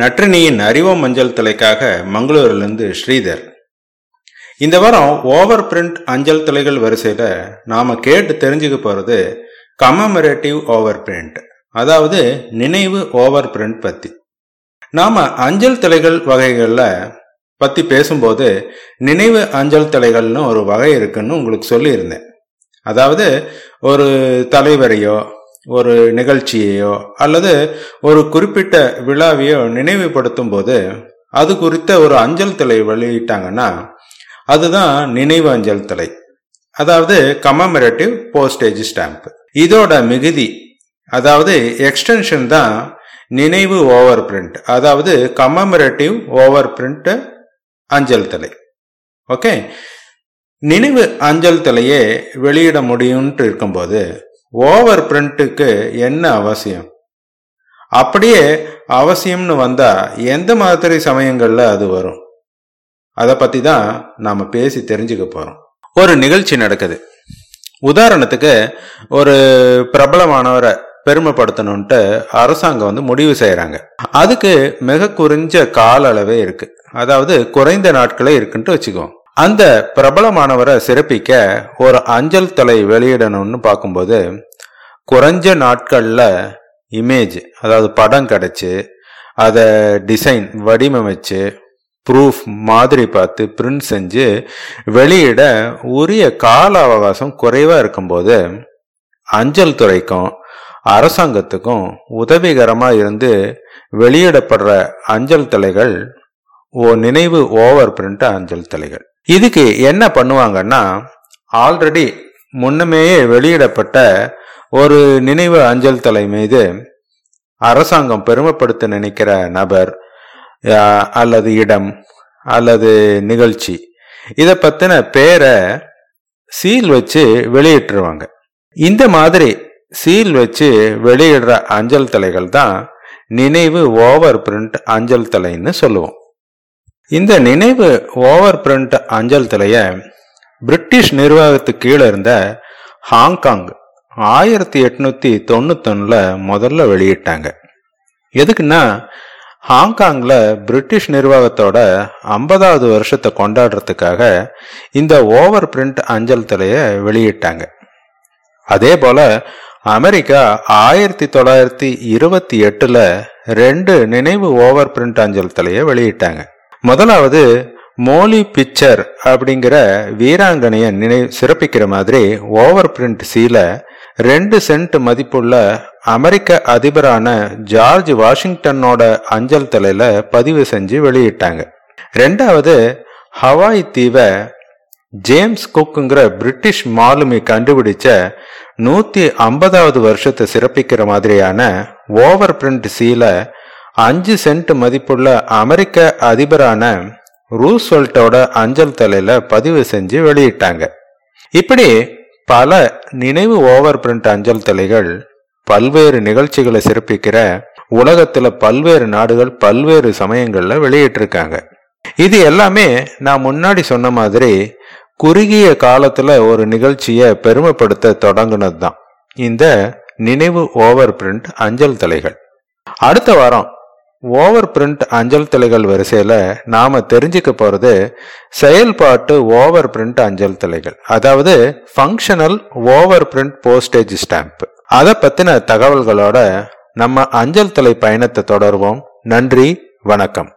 நற்றினியின் அறிவோம் மஞ்சள் தலைக்காக மங்களூரிலிருந்து ஸ்ரீதர். இந்த வாரம் ஓவர் பிரிண்ட் அஞ்சல் தலைகள் வரிசையில் நாம கேட்டு தெரிஞ்சுக்க போறது கமமரேட்டிவ் ஓவர் பிரிண்ட் அதாவது நினைவு ஓவர் பிரிண்ட் பத்தி. நாம அஞ்சல் தலைகள் வகைகளில் பத்தி பேசும்போது நினைவு அஞ்சல் தலைகள்னு ஒரு வகை இருக்குன்னு உங்களுக்கு சொல்லியிருந்தேன். அதாவது ஒரு தலைவரையோ ஒரு நிகழ்ச்சியையோ அல்லது ஒரு குறிப்பிட்ட விழாவையோ நினைவுபடுத்தும் போது அது குறித்த ஒரு அஞ்சல் தலை வெளியிட்டாங்கன்னா அதுதான் நினைவு அஞ்சல் தலை. அதாவது கமமரேட்டிவ் போஸ்டேஜ் ஸ்டாம்ப் இதோட மிகுதி அதாவது எக்ஸ்டென்ஷன் தான் நினைவு ஓவர் பிரிண்ட் அதாவது கமமரேட்டிவ் ஓவர் பிரிண்ட் அஞ்சல் தலை. ஓகே நினைவு அஞ்சல் தலையே வெளியிட முடியும்ட்டு இருக்கும்போது ஓவர் பிரிண்ட்டுக்கு என்ன அவசியம்? அப்படியே அவசியம்னு வந்தா எந்த மாதிரி சமயங்கள்ல அது வரும்? அதை பத்தி தான் நாம பேசி தெரிஞ்சுக்க போறோம். ஒரு நிகழ்ச்சி நடக்குது. உதாரணத்துக்கு ஒரு பிரபலமானவரை பெருமைப்படுத்தணும்ட்டு அரசாங்கம் வந்து முடிவு செய்யறாங்க. அதுக்கு மிக குறைஞ்ச கால அளவே இருக்கு. அதாவது குறைந்த நாட்களே இருக்குன்ட்டு வச்சுக்குவோம் அந்த பிரபலமானவரை சிறப்பிக்க ஒரு அஞ்சல் தலை வெளியிடணும்னு பார்க்கும்போது குறைஞ்ச நாட்களில் இமேஜ் அதாவது படம் கிடச்சி அதை டிசைன் வடிவமைச்சு ப்ரூஃப் மாதிரி பார்த்து பிரிண்ட் செஞ்சு வெளியிட உரிய கால அவகாசம் குறைவாக இருக்கும்போது அஞ்சல் துறைக்கும் அரசாங்கத்துக்கும் உதவிகரமாக இருந்து வெளியிடப்படுற அஞ்சல் தலைகள் ஓ நினைவு ஓவர் பிரிண்ட் அஞ்சல் தலைகள். இதுக்கு என்ன பண்ணுவாங்கன்னா ஆல்ரெடி முன்னமேயே வெளியிடப்பட்ட ஒரு நினைவு அஞ்சல் தலை மீது அரசாங்கம் பெருமைப்படுத்த நினைக்கிற நபர் அல்லது இடம் அல்லது நிகழ்ச்சி இதை பத்தின பேரை சீல் வச்சு வெளியிட்டுருவாங்க. இந்த மாதிரி சீல் வச்சு வெளியிடுற அஞ்சல் தலைகள் தான் நினைவு ஓவர் பிரிண்ட் அஞ்சல் தலைன்னு சொல்லுவோம். இந்த நினைவு ஓவர் பிரிண்ட் அஞ்சல் தலைய பிரிட்டிஷ் நிர்வாகத்துக்கு கீழே இருந்த ஹாங்காங் ஆயிரத்தி எட்நூத்தி தொண்ணூத்தொன்னுல முதல்ல வெளியிட்டாங்க. எதுக்குன்னா ஹாங்காங்ல பிரிட்டிஷ் நிர்வாகத்தோட ஐம்பதாவது வருஷத்தை கொண்டாடுறதுக்காக இந்த ஓவர் பிரிண்ட் அஞ்சல் தலைய வெளியிட்டாங்க. அதே போல அமெரிக்கா ஆயிரத்தி தொள்ளாயிரத்தி இருபத்தி எட்டுல ரெண்டு நினைவு ஓவர் பிரிண்ட் அஞ்சல் தலைய வெளியிட்டாங்க. முதலாவது மோலி பிக்சர் அப்படிங்கிற வீராங்கனையை நினைவு சிறப்பிக்கிற மாதிரி ஓவர் பிரிண்ட் சீல ரெண்டு சென்ட் மதிப்புள்ள அமெரிக்க அதிபரான ஜார்ஜ் வாஷிங்டனோட அஞ்சல் தலையில பதிவு செஞ்சு வெளியிட்டாங்க. ரெண்டாவது ஹவாய் தீவை ஜேம்ஸ் குக்குங்கிற பிரிட்டிஷ் மாலுமி கண்டுபிடிச்ச நூத்தி ஐம்பதாவது வருஷத்தை சிறப்பிக்கிற மாதிரியான ஓவர் பிரிண்ட் சீலை அஞ்சு சென்ட் மதிப்புள்ள அமெரிக்க அதிபரான ரூஸ்வெல்ட்டோட அஞ்சல் தலையில பதிவு செஞ்சு வெளியிட்டாங்க. இப்படி பல நினைவு ஓவர் பிரிண்ட் அஞ்சல் தலைகள் பல்வேறு நிகழ்ச்சிகளை சிறப்பிக்கிற உலகத்துல பல்வேறு நாடுகள் பல்வேறு சமயங்கள்ல வெளியிட்டிருக்காங்க. இது எல்லாமே நான் முன்னாடி சொன்ன மாதிரி குறுகிய காலத்துல ஒரு நிகழ்ச்சியை பெருமைப்படுத்த தொடங்கினது தான் இந்த நினைவு ஓவர் பிரிண்ட் அஞ்சல் தலைகள். அடுத்த வாரம் ஓவர் பிரிண்ட் அஞ்சல் தலைகள் வரிசையில் நாம் தெரிஞ்சுக்க போகிறது செயல்பாட்டு ஓவர் பிரிண்ட் அஞ்சல் தலைகள் அதாவது functional over print postage stamp அதை பற்றின தகவல்களோட நம்ம அஞ்சல் தலை பயணத்தை தொடர்வோம். நன்றி வணக்கம்.